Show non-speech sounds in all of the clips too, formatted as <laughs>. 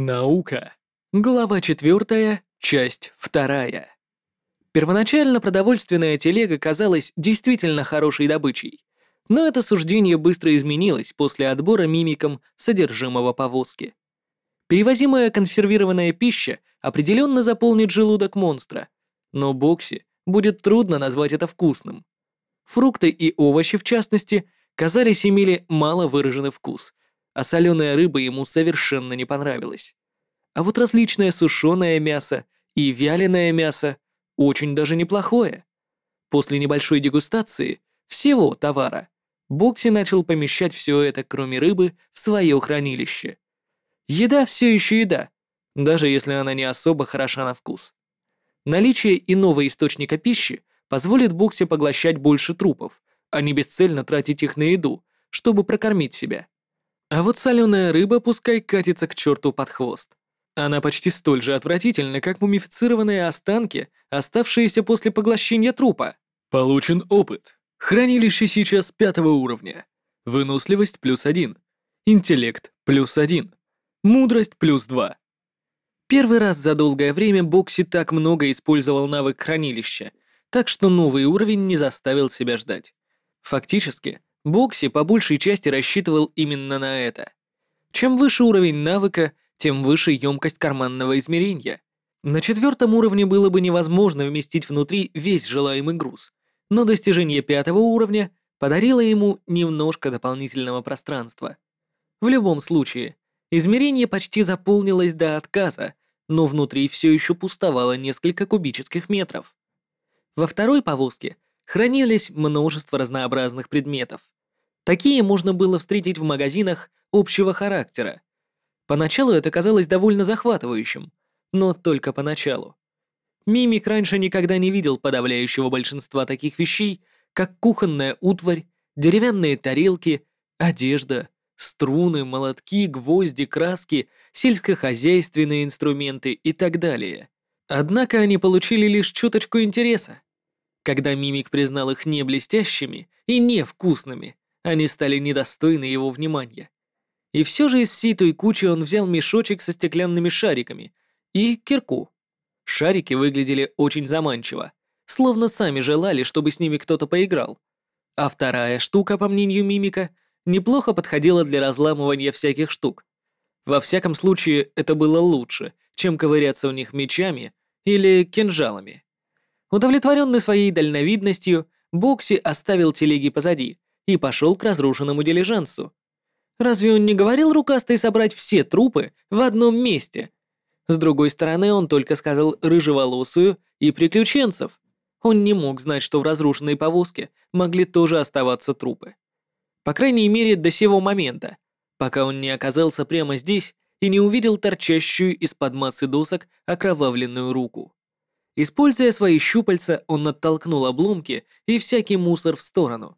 Наука. Глава 4, часть 2. Первоначально продовольственная телега казалась действительно хорошей добычей, но это суждение быстро изменилось после отбора мимиком содержимого повозки. Перевозимая консервированная пища определенно заполнит желудок монстра, но Бокси будет трудно назвать это вкусным. Фрукты и овощи, в частности, казались имели мало выраженный вкус, а соленая рыба ему совершенно не понравилась. А вот различное сушеное мясо и вяленое мясо очень даже неплохое. После небольшой дегустации всего товара Бокси начал помещать все это, кроме рыбы, в свое хранилище. Еда все еще еда, даже если она не особо хороша на вкус. Наличие иного источника пищи позволит Боксе поглощать больше трупов, а не бесцельно тратить их на еду, чтобы прокормить себя. А вот соленая рыба пускай катится к черту под хвост. Она почти столь же отвратительна, как мумифицированные останки, оставшиеся после поглощения трупа. Получен опыт. Хранилище сейчас пятого уровня. Выносливость плюс один. Интеллект плюс один. Мудрость плюс два. Первый раз за долгое время Бокси так много использовал навык хранилища, так что новый уровень не заставил себя ждать. Фактически, Бокси по большей части рассчитывал именно на это. Чем выше уровень навыка, тем выше емкость карманного измерения. На четвертом уровне было бы невозможно вместить внутри весь желаемый груз, но достижение пятого уровня подарило ему немножко дополнительного пространства. В любом случае, измерение почти заполнилось до отказа, но внутри все еще пустовало несколько кубических метров. Во второй повозке хранились множество разнообразных предметов. Такие можно было встретить в магазинах общего характера. Поначалу это казалось довольно захватывающим, но только поначалу. Мимик раньше никогда не видел подавляющего большинства таких вещей, как кухонная утварь, деревянные тарелки, одежда, струны, молотки, гвозди, краски, сельскохозяйственные инструменты и так далее. Однако они получили лишь чуточку интереса. Когда Мимик признал их не блестящими и невкусными, они стали недостойны его внимания. И все же из всей той кучи он взял мешочек со стеклянными шариками и кирку. Шарики выглядели очень заманчиво, словно сами желали, чтобы с ними кто-то поиграл. А вторая штука, по мнению Мимика, неплохо подходила для разламывания всяких штук. Во всяком случае, это было лучше, чем ковыряться в них мечами или кинжалами. Удовлетворенный своей дальновидностью, Бокси оставил телеги позади и пошел к разрушенному дилижансу. Разве он не говорил рукастой собрать все трупы в одном месте? С другой стороны, он только сказал рыжеволосую и приключенцев. Он не мог знать, что в разрушенной повозке могли тоже оставаться трупы. По крайней мере, до сего момента, пока он не оказался прямо здесь и не увидел торчащую из-под массы досок окровавленную руку. Используя свои щупальца, он оттолкнул обломки и всякий мусор в сторону.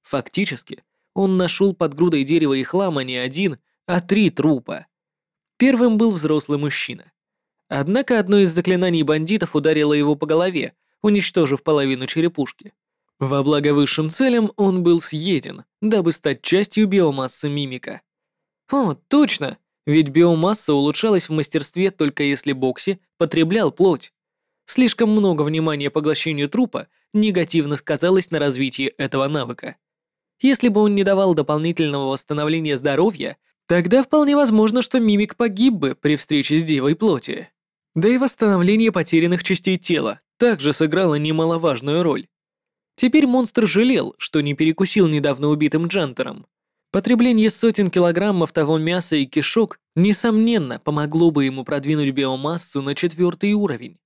Фактически, он нашел под грудой дерева и хлама не один, а три трупа. Первым был взрослый мужчина. Однако одно из заклинаний бандитов ударило его по голове, уничтожив половину черепушки. Во благо высшим целям он был съеден, дабы стать частью биомассы мимика. О, точно! Ведь биомасса улучшалась в мастерстве только если Бокси потреблял плоть. Слишком много внимания поглощению трупа негативно сказалось на развитии этого навыка. Если бы он не давал дополнительного восстановления здоровья, тогда вполне возможно, что мимик погиб бы при встрече с девой плоти. Да и восстановление потерянных частей тела также сыграло немаловажную роль. Теперь монстр жалел, что не перекусил недавно убитым Джантером. Потребление сотен килограммов того мяса и кишок, несомненно, помогло бы ему продвинуть биомассу на четвертый уровень.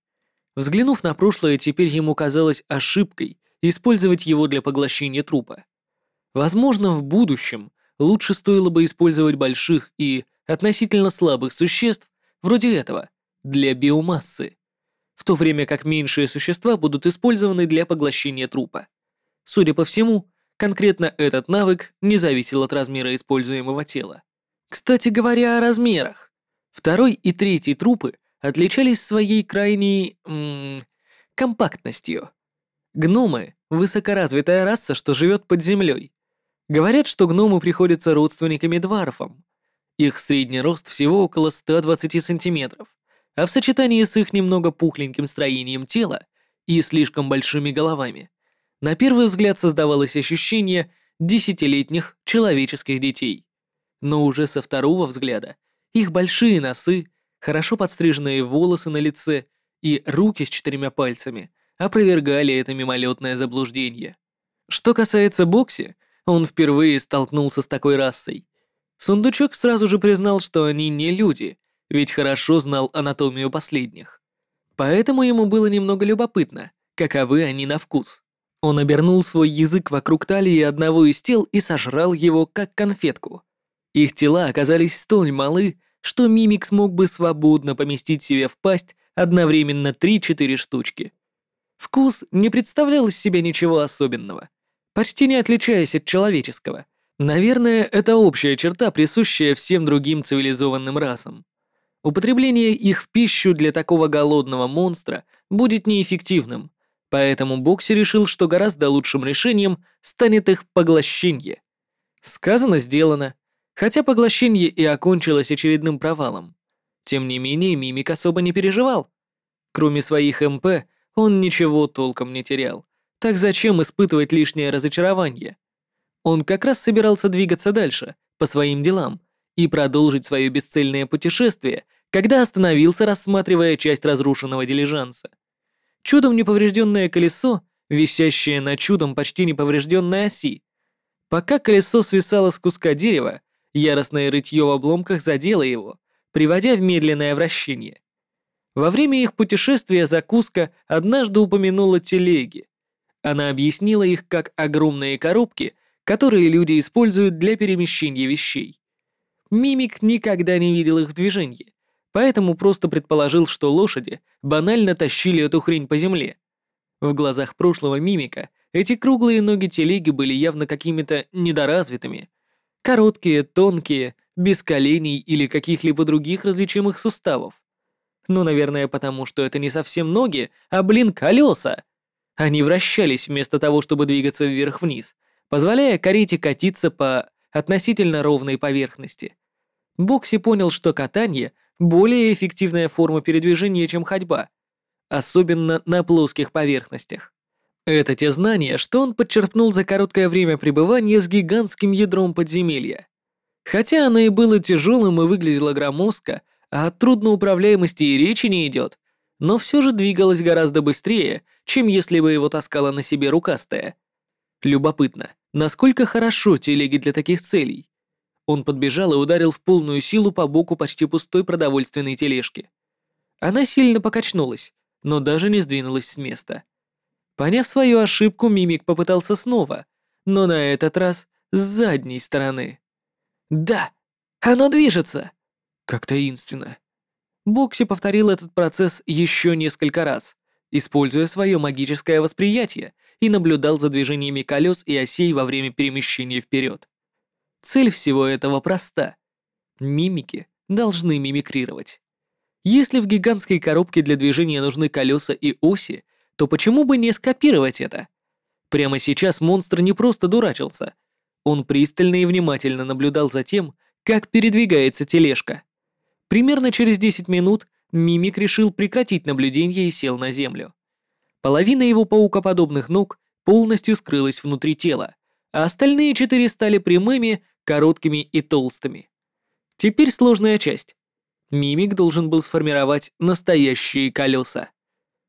Взглянув на прошлое, теперь ему казалось ошибкой использовать его для поглощения трупа. Возможно, в будущем лучше стоило бы использовать больших и относительно слабых существ, вроде этого, для биомассы в то время как меньшие существа будут использованы для поглощения трупа. Судя по всему, конкретно этот навык не зависел от размера используемого тела. Кстати говоря о размерах, второй и третий трупы отличались своей крайней... М компактностью. Гномы — высокоразвитая раса, что живет под землей. Говорят, что гномы приходятся родственниками дварфам. Их средний рост всего около 120 сантиметров, а в сочетании с их немного пухленьким строением тела и слишком большими головами, на первый взгляд создавалось ощущение десятилетних человеческих детей. Но уже со второго взгляда их большие носы, хорошо подстриженные волосы на лице и руки с четырьмя пальцами опровергали это мимолетное заблуждение. Что касается Бокси, он впервые столкнулся с такой расой. Сундучок сразу же признал, что они не люди, ведь хорошо знал анатомию последних. Поэтому ему было немного любопытно, каковы они на вкус. Он обернул свой язык вокруг талии одного из тел и сожрал его, как конфетку. Их тела оказались столь малы, что мимик смог бы свободно поместить себе в пасть одновременно 3-4 штучки. Вкус не представлял из себя ничего особенного, почти не отличаясь от человеческого. Наверное, это общая черта, присущая всем другим цивилизованным расам. Употребление их в пищу для такого голодного монстра будет неэффективным, поэтому Бокси решил, что гораздо лучшим решением станет их поглощение. Сказано, сделано. Хотя поглощение и окончилось очередным провалом. Тем не менее, Мимик особо не переживал. Кроме своих МП, он ничего толком не терял. Так зачем испытывать лишнее разочарование? Он как раз собирался двигаться дальше, по своим делам, и продолжить свое бесцельное путешествие, когда остановился, рассматривая часть разрушенного дилижанса. Чудом неповрежденное колесо, висящее на чудом почти неповрежденной оси. Пока колесо свисало с куска дерева, яростное рытье в обломках задело его, приводя в медленное вращение. Во время их путешествия закуска однажды упомянула телеги. Она объяснила их как огромные коробки, которые люди используют для перемещения вещей. Мимик никогда не видел их в движении, поэтому просто предположил, что лошади банально тащили эту хрень по земле. В глазах прошлого мимика эти круглые ноги телеги были явно какими-то недоразвитыми. Короткие, тонкие, без коленей или каких-либо других различимых суставов. Ну, наверное, потому что это не совсем ноги, а, блин, колеса. Они вращались вместо того, чтобы двигаться вверх-вниз, позволяя карете катиться по относительно ровной поверхности. Бокси понял, что катание — более эффективная форма передвижения, чем ходьба, особенно на плоских поверхностях. Это те знания, что он подчерпнул за короткое время пребывания с гигантским ядром подземелья. Хотя оно и было тяжелым и выглядело громоздко, а от трудноуправляемости и речи не идет, но все же двигалось гораздо быстрее, чем если бы его таскала на себе рукастая. Любопытно, Насколько хорошо телеги для таких целей? Он подбежал и ударил в полную силу по боку почти пустой продовольственной тележки. Она сильно покачнулась, но даже не сдвинулась с места. Поняв свою ошибку, Мимик попытался снова, но на этот раз с задней стороны. «Да! Оно движется!» Как таинственно. Бокси повторил этот процесс еще несколько раз, используя свое магическое восприятие, и наблюдал за движениями колес и осей во время перемещения вперед. Цель всего этого проста. Мимики должны мимикрировать. Если в гигантской коробке для движения нужны колеса и оси, то почему бы не скопировать это? Прямо сейчас монстр не просто дурачился. Он пристально и внимательно наблюдал за тем, как передвигается тележка. Примерно через 10 минут Мимик решил прекратить наблюдение и сел на землю. Половина его паукоподобных ног полностью скрылась внутри тела, а остальные четыре стали прямыми, короткими и толстыми. Теперь сложная часть. Мимик должен был сформировать настоящие колеса.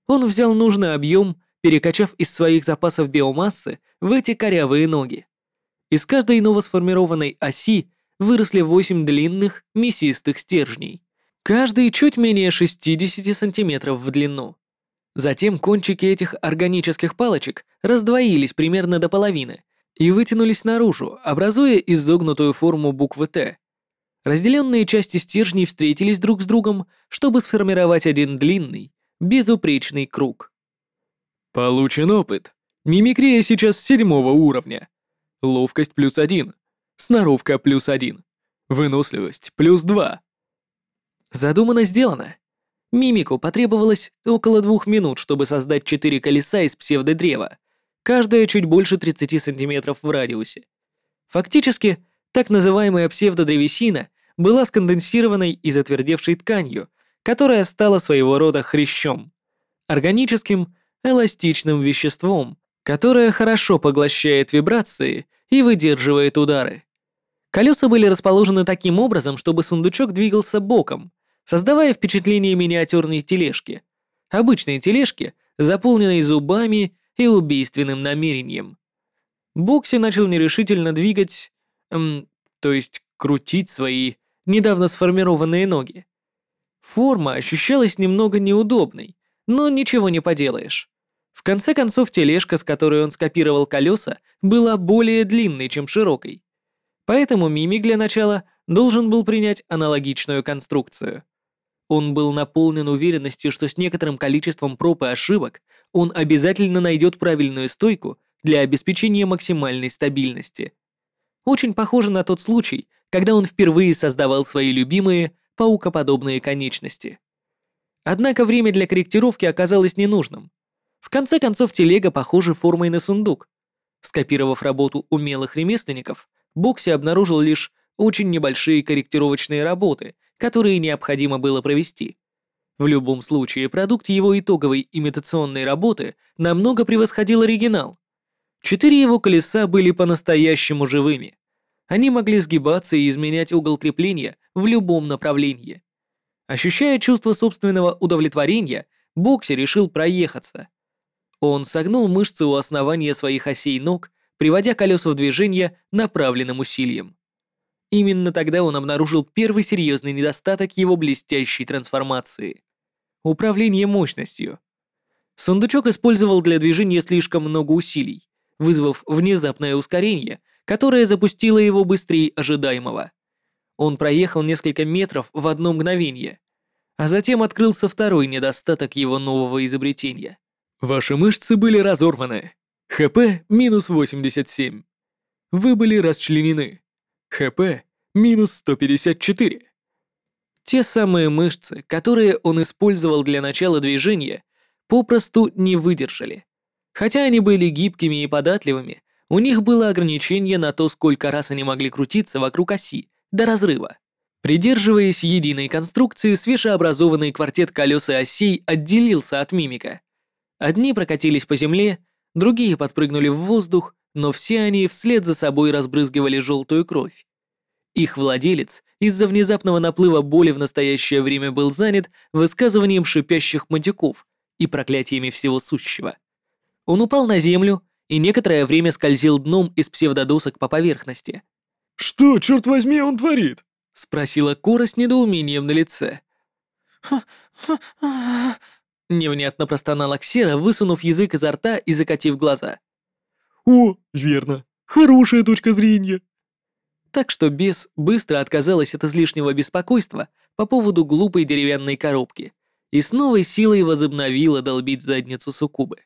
Он взял нужный объем, перекачав из своих запасов биомассы в эти корявые ноги. Из каждой новосформированной оси выросли восемь длинных, мясистых стержней. Каждый чуть менее 60 сантиметров в длину. Затем кончики этих органических палочек раздвоились примерно до половины и вытянулись наружу, образуя изогнутую форму буквы «Т». Разделенные части стержней встретились друг с другом, чтобы сформировать один длинный, безупречный круг. Получен опыт. Мимикрия сейчас седьмого уровня. Ловкость плюс один. Сноровка плюс один. Выносливость плюс два. Задумано сделано. Мимику потребовалось около двух минут, чтобы создать четыре колеса из псевдодрева, каждое чуть больше 30 сантиметров в радиусе. Фактически, так называемая псевдодревесина была сконденсированной и затвердевшей тканью, которая стала своего рода хрящом, органическим эластичным веществом, которое хорошо поглощает вибрации и выдерживает удары. Колеса были расположены таким образом, чтобы сундучок двигался боком, создавая впечатление миниатюрной тележки. Обычной тележки, заполненной зубами и убийственным намерением. Бокси начал нерешительно двигать, эм, то есть крутить свои недавно сформированные ноги. Форма ощущалась немного неудобной, но ничего не поделаешь. В конце концов, тележка, с которой он скопировал колеса, была более длинной, чем широкой. Поэтому Мимик для начала должен был принять аналогичную конструкцию. Он был наполнен уверенностью, что с некоторым количеством проб и ошибок он обязательно найдет правильную стойку для обеспечения максимальной стабильности. Очень похоже на тот случай, когда он впервые создавал свои любимые паукоподобные конечности. Однако время для корректировки оказалось ненужным. В конце концов, телега похожа формой на сундук. Скопировав работу умелых ремесленников, Бокси обнаружил лишь очень небольшие корректировочные работы, которые необходимо было провести. В любом случае, продукт его итоговой имитационной работы намного превосходил оригинал. Четыре его колеса были по-настоящему живыми. Они могли сгибаться и изменять угол крепления в любом направлении. Ощущая чувство собственного удовлетворения, Бокси решил проехаться. Он согнул мышцы у основания своих осей ног, приводя колеса в движение направленным усилием. Именно тогда он обнаружил первый серьезный недостаток его блестящей трансформации — управление мощностью. Сундучок использовал для движения слишком много усилий, вызвав внезапное ускорение — которая запустила его быстрее ожидаемого. Он проехал несколько метров в одно мгновение, а затем открылся второй недостаток его нового изобретения. Ваши мышцы были разорваны. ХП минус 87. Вы были расчленены. ХП минус 154. Те самые мышцы, которые он использовал для начала движения, попросту не выдержали. Хотя они были гибкими и податливыми, у них было ограничение на то, сколько раз они могли крутиться вокруг оси, до разрыва. Придерживаясь единой конструкции, свежеобразованный квартет колес и осей отделился от мимика. Одни прокатились по земле, другие подпрыгнули в воздух, но все они вслед за собой разбрызгивали желтую кровь. Их владелец из-за внезапного наплыва боли в настоящее время был занят высказыванием шипящих матюков и проклятиями всего сущего. Он упал на землю, и некоторое время скользил дном из псевдодосок по поверхности. «Что, черт возьми, он творит?» — спросила Кора с недоумением на лице. <laughs> Невнятно простонала Ксера, высунув язык изо рта и закатив глаза. «О, верно. Хорошая точка зрения». Так что бес быстро отказалась от излишнего беспокойства по поводу глупой деревянной коробки и с новой силой возобновила долбить задницу Сукубы.